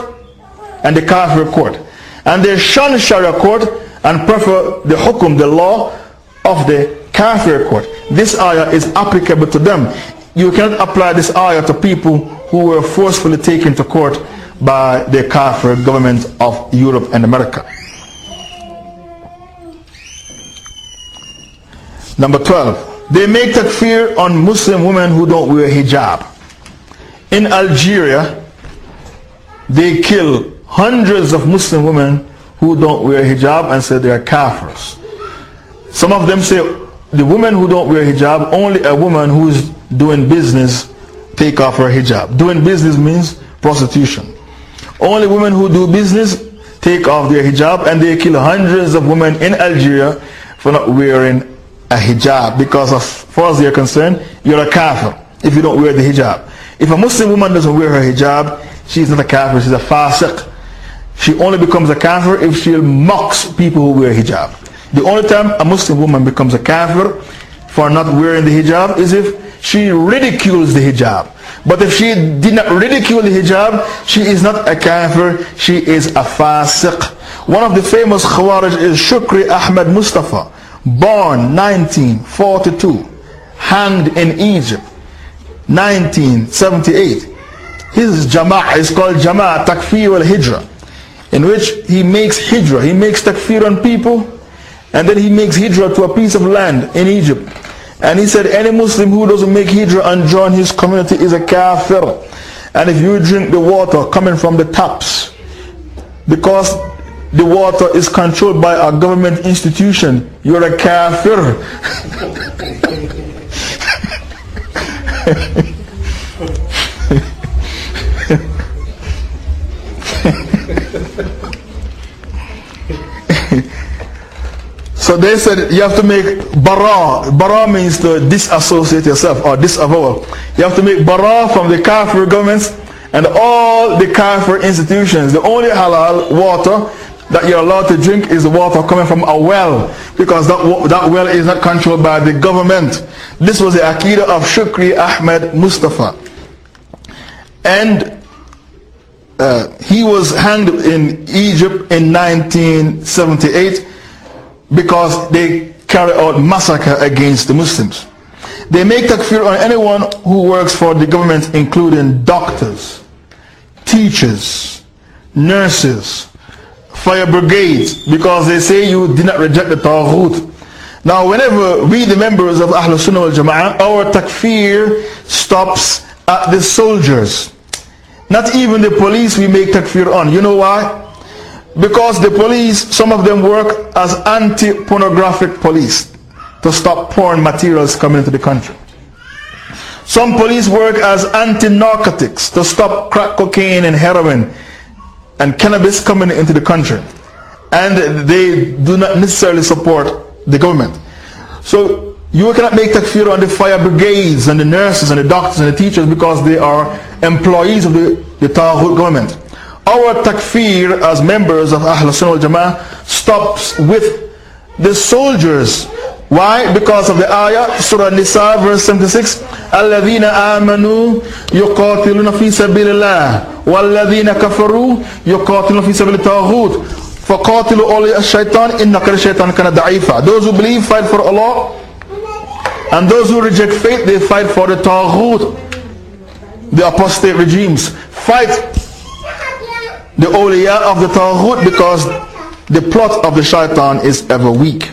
and the Kafir court. And they shun Sharia court and prefer the Hukum, the law, of the kafir court. This ayah is applicable to them. You cannot apply this ayah to people who were forcefully taken to court by the kafir government of Europe and America. Number 12. They make takfir on Muslim women who don't wear hijab. In Algeria, they kill hundreds of Muslim women who don't wear hijab and say they are kafirs. Some of them say the women who don't wear hijab, only a woman who is doing business take off her hijab. Doing business means prostitution. Only women who do business take off their hijab and they kill hundreds of women in Algeria for not wearing a hijab because as far as they're concerned, you're a kafir if you don't wear the hijab. If a Muslim woman doesn't wear her hijab, she's not a kafir, she's a fasiq. She only becomes a kafir if she mocks people who wear hijab. The only time a Muslim woman becomes a kafir for not wearing the hijab is if she ridicules the hijab. But if she did not ridicule the hijab, she is not a kafir, she is a fasiq. One of the famous Khawarij is Shukri Ahmed Mustafa, born 1942, hanged in Egypt, 1978. His Jama'ah is called Jama'ah Takfir al-Hijra, in which he makes hijra, he makes takfir on people, and then he makes hijrah to a piece of land in Egypt. And he said, any Muslim who doesn't make hijrah and join his community is a kafir. And if you drink the water coming from the taps, because the water is controlled by a government institution, you're a kafir. So they said you have to make bara. Bara means to disassociate yourself or disavow. You have to make bara from the kafir governments and all the kafir institutions. The only halal water that you're allowed to drink is the water coming from a well because that, that well is not controlled by the government. This was the Aqidah of Shukri Ahmed Mustafa. And uh, he was hanged in Egypt in 1978 because they carry out massacre against the Muslims. They make takfir on anyone who works for the government including doctors, teachers, nurses, fire brigades because they say you did not reject the Taghut. Now whenever we the members of Ahlul Sunnah wal Jama'ah, our takfir stops at the soldiers. Not even the police we make takfir on. You know why? Because the police, some of them work as anti-pornographic police to stop porn materials coming into the country. Some police work as anti-narcotics to stop crack cocaine and heroin and cannabis coming into the country. And they do not necessarily support the government. So you cannot make takfir on the fire brigades and the nurses and the doctors and the teachers because they are employees of the, the Taghut government our takfir as members of Ahl Sunnah al-Jama'ah stops with the soldiers. Why? Because of the ayah, Surah Nisa, verse 76. الَّذِينَ آمَنُوا يُقَاتِلُونَ فِي سَبِيلِ اللَّهِ وَالَّذِينَ كَفَرُوا يُقَاتِلُونَ فِي سَبِيلِ التَّاغُوتِ فَقَاتِلُوا أَوْلِيَ الشَّيْطَانِ إِنَّ كَلِ الشَّيْطَانِ كَانَ Those who believe fight for Allah and those who reject faith they fight for the Taghut, the apostate regimes. Fight the awliya of the Taghut because the plot of the shaitan is ever weak.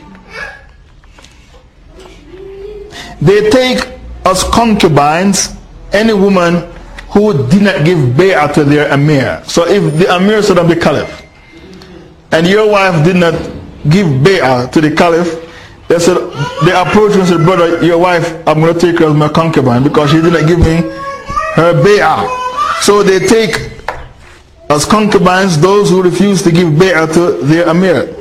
They take as concubines any woman who did not give bay'ah to their amir. So if the amir said of the caliph, and your wife did not give bay'ah to the caliph, they said, they approached and said, brother, your wife, I'm going to take her as my concubine because she did not give me her bay'ah. So they take as concubines those who refuse to give bay'ah to their amir.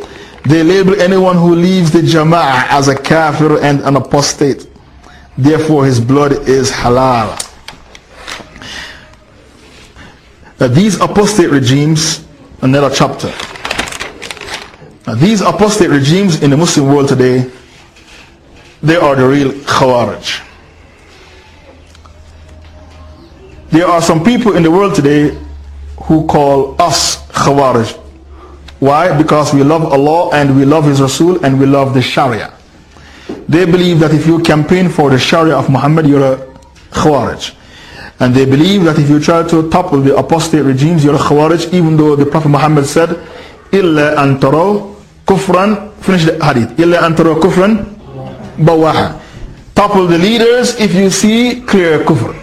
They label anyone who leaves the jama'ah as a kafir and an apostate. Therefore, his blood is halal. Now, these apostate regimes, another chapter. Now, these apostate regimes in the Muslim world today, they are the real Khawarij. There are some people in the world today who call us Khawarij. Why? Because we love Allah and we love His Rasul and we love the Sharia. They believe that if you campaign for the Sharia of Muhammad, you're a Khawarij. And they believe that if you try to topple the apostate regimes, you're a Khawarij, even though the Prophet Muhammad said, إِلَّا أَن تَرَوْا كُفْرًا Finish the hadith. إِلَّا أَن تَرَوْا كُفْرًا بَوَاحًا Topple the leaders if you see clear kufr.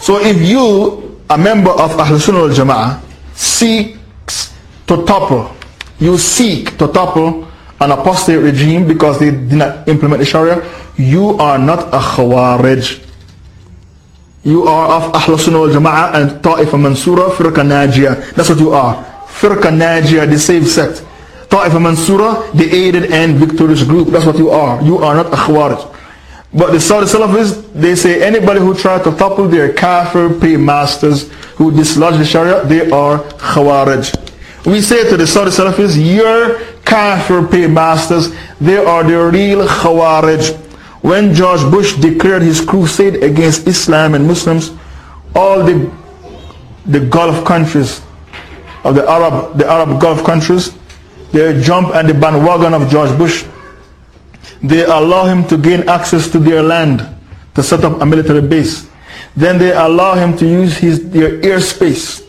So if you, a member of Ahl Sunnah al Jama'ah, seeks to topple, you seek to topple an apostate regime because they did not implement the Sharia, you are not a Khawarij. You are of Ahl Sunnah wal Jama'ah and Ta'ifa Mansura, Firqa Najiyah. That's what you are. Firqa Najiyah, the saved sect. Ta'ifa Mansura, the aided and victorious group. That's what you are. You are not a Khawarij. But the Saudi Salafis, they say anybody who tries to topple their kafir paymasters who dislodge the Sharia, they are Khawarij. We say to the Saudi Salafis, your kafir paymasters, they are the real Khawarij. When George Bush declared his crusade against Islam and Muslims, all the, the Gulf countries, of the Arab, the Arab Gulf countries, they jump at the bandwagon of George Bush. They allow him to gain access to their land to set up a military base. Then they allow him to use his, their airspace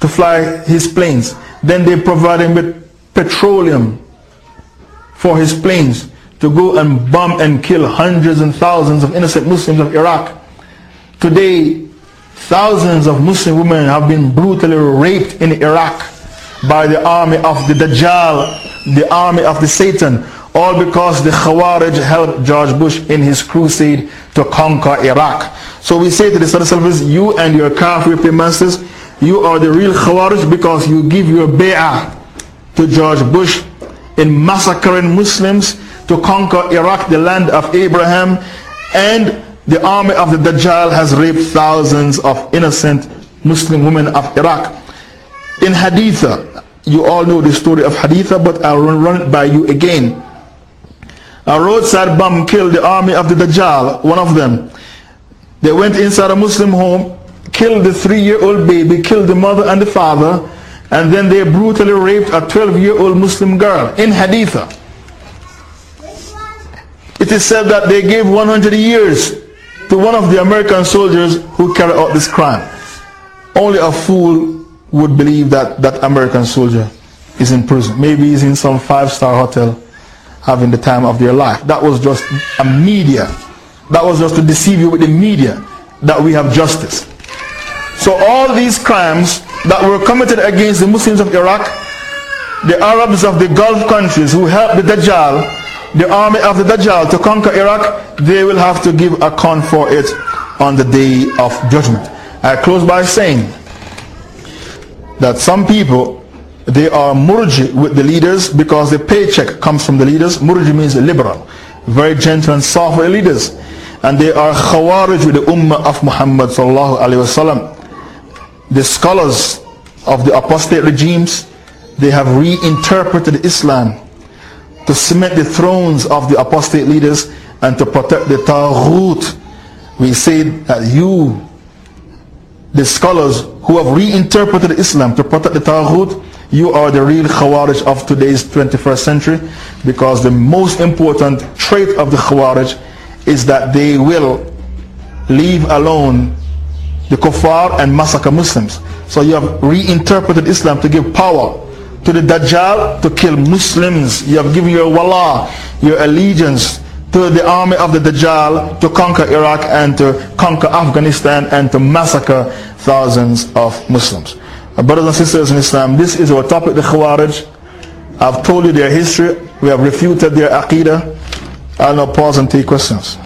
to fly his planes. Then they provide him with petroleum for his planes to go and bomb and kill hundreds and thousands of innocent Muslims of Iraq. Today, thousands of Muslim women have been brutally raped in Iraq by the army of the Dajjal, the army of the Satan, all because the Khawarij helped George Bush in his crusade to conquer Iraq. So we say to the Salafis, you and your Kafir masters, you are the real Khawarij because you give your bay'ah to George Bush in massacring Muslims to conquer Iraq, the land of Abraham, and the army of the Dajjal has raped thousands of innocent Muslim women of Iraq. In Haditha, you all know the story of Haditha, but I'll run it by you again. A roadside bomb killed the army of the Dajjal, one of them. They went inside a Muslim home, killed the three-year-old baby, killed the mother and the father, and then they brutally raped a 12-year-old Muslim girl in Haditha. It is said that they gave 100 years to one of the American soldiers who carried out this crime. Only a fool would believe that that American soldier is in prison. Maybe he's in some five-star hotel having the time of their life. That was just a media. That was just to deceive you with the media that we have justice. So all these crimes that were committed against the Muslims of Iraq, the Arabs of the Gulf countries who helped the Dajjal, the army of the Dajjal to conquer Iraq, they will have to give account for it on the day of judgment. I close by saying that some people they are murji with the leaders because the paycheck comes from the leaders. Murji means liberal, very gentle and soft with the leaders. And they are khawarij with the ummah of Muhammad sallallahu alaihi wasallam. The scholars of the apostate regimes, they have reinterpreted Islam to cement the thrones of the apostate leaders and to protect the Taghut. We say that you, the scholars who have reinterpreted Islam to protect the Taghut, you are the real Khawarij of today's 21st century because the most important trait of the Khawarij is that they will leave alone the kuffar and massacre Muslims. So you have reinterpreted Islam to give power to the Dajjal to kill Muslims. You have given your wala, your allegiance to the army of the Dajjal to conquer Iraq and to conquer Afghanistan and to massacre thousands of Muslims. Brothers and sisters in Islam, this is our topic, the Khawarij. I've told you their history. We have refuted their aqidah. I'll now pause and take questions.